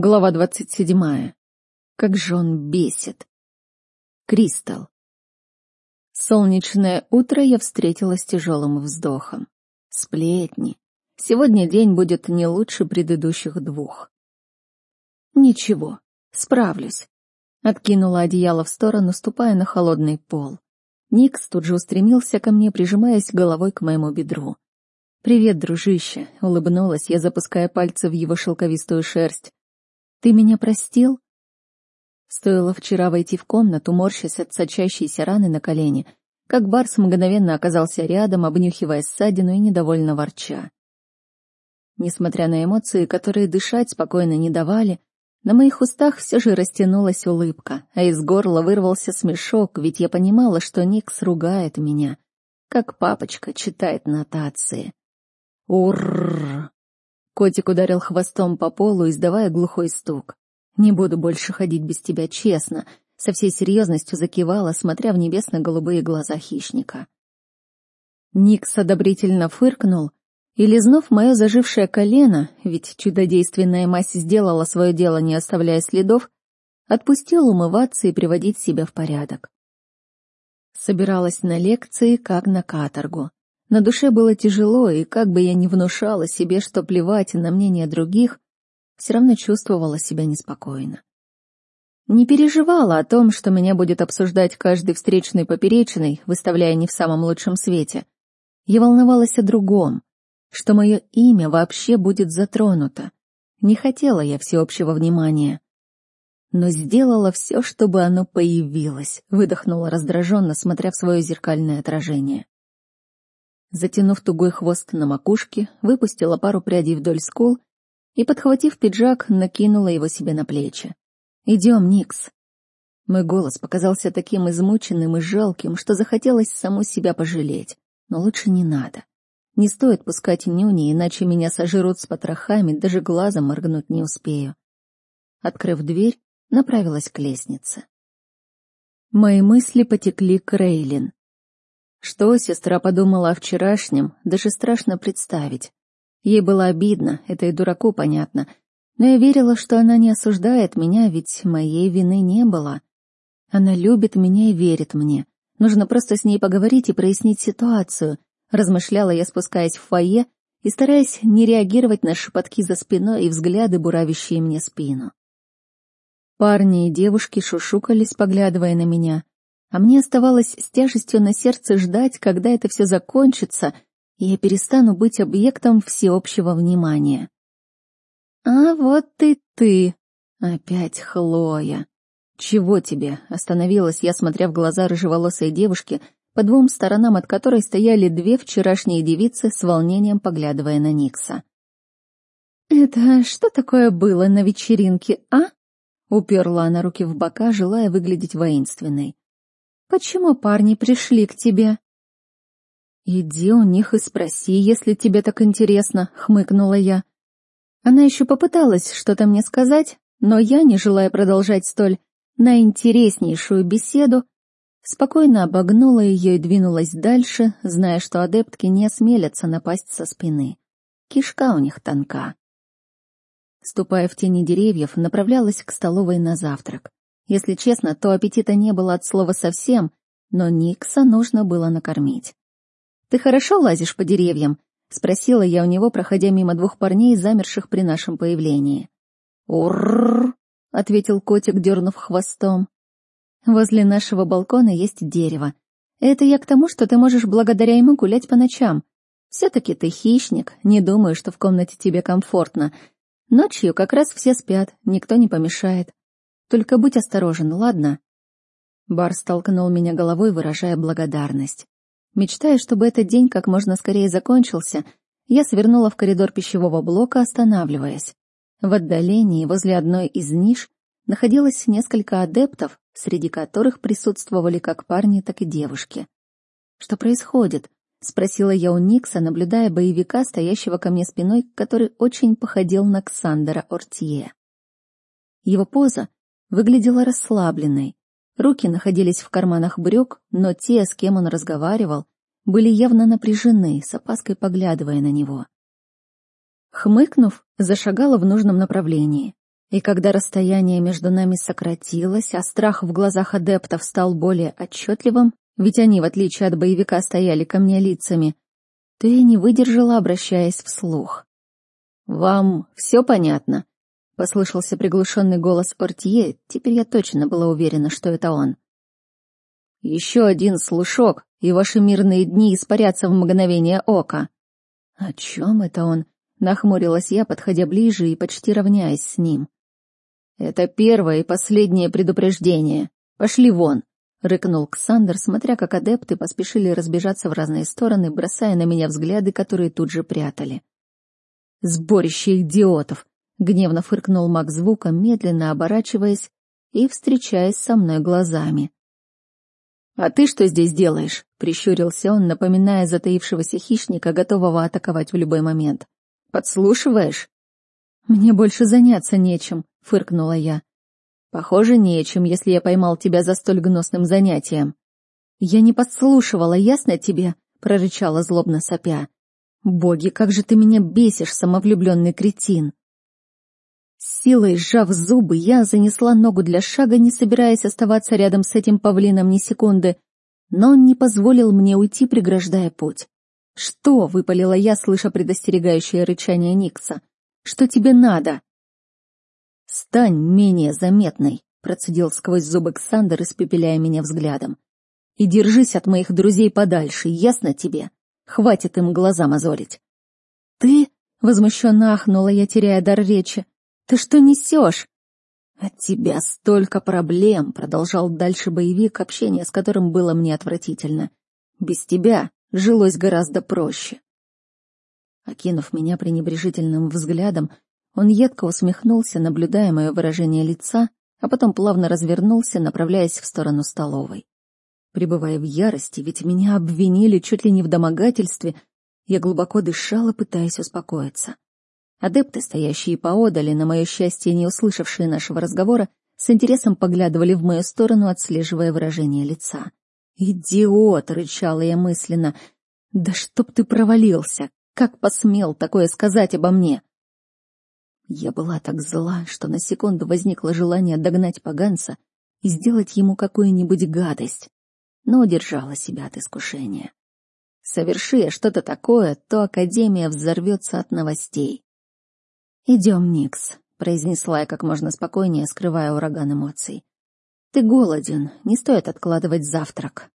Глава двадцать седьмая. Как же он бесит. Кристал. Солнечное утро я встретила с тяжелым вздохом. Сплетни. Сегодня день будет не лучше предыдущих двух. Ничего, справлюсь. Откинула одеяло в сторону, ступая на холодный пол. Никс тут же устремился ко мне, прижимаясь головой к моему бедру. «Привет, дружище!» — улыбнулась я, запуская пальцы в его шелковистую шерсть. «Ты меня простил?» Стоило вчера войти в комнату, морщась от сочащейся раны на колене, как Барс мгновенно оказался рядом, обнюхивая ссадину и недовольно ворча. Несмотря на эмоции, которые дышать спокойно не давали, на моих устах все же растянулась улыбка, а из горла вырвался смешок, ведь я понимала, что Никс ругает меня, как папочка читает нотации. Урррр! Котик ударил хвостом по полу, издавая глухой стук. «Не буду больше ходить без тебя, честно», — со всей серьезностью закивала, смотря в небесно-голубые глаза хищника. Никс одобрительно фыркнул и, лизнув мое зажившее колено, ведь чудодейственная мазь сделала свое дело, не оставляя следов, отпустил умываться и приводить себя в порядок. Собиралась на лекции, как на каторгу. На душе было тяжело, и как бы я ни внушала себе, что плевать на мнение других, все равно чувствовала себя неспокойно. Не переживала о том, что меня будет обсуждать каждый встречный поперечный, выставляя не в самом лучшем свете. Я волновалась о другом, что мое имя вообще будет затронуто. Не хотела я всеобщего внимания. Но сделала все, чтобы оно появилось, выдохнула раздраженно, смотря в свое зеркальное отражение. Затянув тугой хвост на макушке, выпустила пару прядей вдоль скул и, подхватив пиджак, накинула его себе на плечи. «Идем, Никс». Мой голос показался таким измученным и жалким, что захотелось саму себя пожалеть. Но лучше не надо. Не стоит пускать нюни, иначе меня сожрут с потрохами, даже глазом моргнуть не успею. Открыв дверь, направилась к лестнице. Мои мысли потекли к Рейлин. Что сестра подумала о вчерашнем, даже страшно представить. Ей было обидно, это и дураку понятно, но я верила, что она не осуждает меня, ведь моей вины не было. Она любит меня и верит мне. Нужно просто с ней поговорить и прояснить ситуацию, размышляла я, спускаясь в фойе и стараясь не реагировать на шепотки за спиной и взгляды, буравящие мне спину. Парни и девушки шушукались, поглядывая на меня, а мне оставалось с тяжестью на сердце ждать, когда это все закончится, и я перестану быть объектом всеобщего внимания. «А вот и ты!» Опять Хлоя. «Чего тебе?» — остановилась я, смотря в глаза рыжеволосой девушки, по двум сторонам от которой стояли две вчерашние девицы с волнением поглядывая на Никса. «Это что такое было на вечеринке, а?» — уперла она руки в бока, желая выглядеть воинственной. Почему парни пришли к тебе?» «Иди у них и спроси, если тебе так интересно», — хмыкнула я. Она еще попыталась что-то мне сказать, но я, не желая продолжать столь наинтереснейшую беседу, спокойно обогнула ее и двинулась дальше, зная, что адептки не осмелятся напасть со спины. Кишка у них тонка. Ступая в тени деревьев, направлялась к столовой на завтрак. Если честно, то аппетита не было от слова совсем, но Никса нужно было накормить. «Ты хорошо лазишь по деревьям?» — спросила я у него, проходя мимо двух парней, замерших при нашем появлении. «Урррр!» — ответил котик, дернув хвостом. «Возле нашего балкона есть дерево. Это я к тому, что ты можешь благодаря ему гулять по ночам. Все-таки ты хищник, не думаю, что в комнате тебе комфортно. Ночью как раз все спят, никто не помешает. Только будь осторожен, ладно?» Бар столкнул меня головой, выражая благодарность. Мечтая, чтобы этот день как можно скорее закончился, я свернула в коридор пищевого блока, останавливаясь. В отдалении, возле одной из ниш, находилось несколько адептов, среди которых присутствовали как парни, так и девушки. «Что происходит?» — спросила я у Никса, наблюдая боевика, стоящего ко мне спиной, который очень походил на Ксандера Ортье. Его поза выглядела расслабленной. Руки находились в карманах брюк, но те, с кем он разговаривал, были явно напряжены, с опаской поглядывая на него. Хмыкнув, зашагала в нужном направлении. И когда расстояние между нами сократилось, а страх в глазах адептов стал более отчетливым, ведь они, в отличие от боевика, стояли ко мне лицами, то я не выдержала, обращаясь вслух. «Вам все понятно?» — послышался приглушенный голос Ортье, теперь я точно была уверена, что это он. «Еще один слушок, и ваши мирные дни испарятся в мгновение ока». «О чем это он?» — нахмурилась я, подходя ближе и почти равняясь с ним. «Это первое и последнее предупреждение. Пошли вон!» — рыкнул Ксандр, смотря как адепты поспешили разбежаться в разные стороны, бросая на меня взгляды, которые тут же прятали. «Сборище идиотов!» — гневно фыркнул маг звука, медленно оборачиваясь и встречаясь со мной глазами. «А ты что здесь делаешь?» — прищурился он, напоминая затаившегося хищника, готового атаковать в любой момент. «Подслушиваешь?» «Мне больше заняться нечем», — фыркнула я. «Похоже, нечем, если я поймал тебя за столь гнусным занятием». «Я не подслушивала, ясно тебе?» — прорычала злобно сопя. «Боги, как же ты меня бесишь, самовлюбленный кретин!» С силой сжав зубы, я занесла ногу для шага, не собираясь оставаться рядом с этим павлином ни секунды, но он не позволил мне уйти, преграждая путь. «Что?» — выпалила я, слыша предостерегающее рычание Никса. «Что тебе надо?» «Стань менее заметной», — процедил сквозь зубы Ксандр, испепеляя меня взглядом. «И держись от моих друзей подальше, ясно тебе? Хватит им глаза мозолить». «Ты?» — возмущенно ахнула я, теряя дар речи. «Ты что несешь?» «От тебя столько проблем», — продолжал дальше боевик, общение с которым было мне отвратительно. «Без тебя жилось гораздо проще». Окинув меня пренебрежительным взглядом, он едко усмехнулся, наблюдая мое выражение лица, а потом плавно развернулся, направляясь в сторону столовой. Пребывая в ярости, ведь меня обвинили чуть ли не в домогательстве, я глубоко дышала, пытаясь успокоиться. Адепты, стоящие поодали, на мое счастье, не услышавшие нашего разговора, с интересом поглядывали в мою сторону, отслеживая выражение лица. «Идиот!» — рычала я мысленно. «Да чтоб ты провалился! Как посмел такое сказать обо мне?» Я была так зла, что на секунду возникло желание догнать поганца и сделать ему какую-нибудь гадость, но удержала себя от искушения. Соверши я что-то такое, то Академия взорвется от новостей. «Идем, Никс», — произнесла я как можно спокойнее, скрывая ураган эмоций. «Ты голоден, не стоит откладывать завтрак».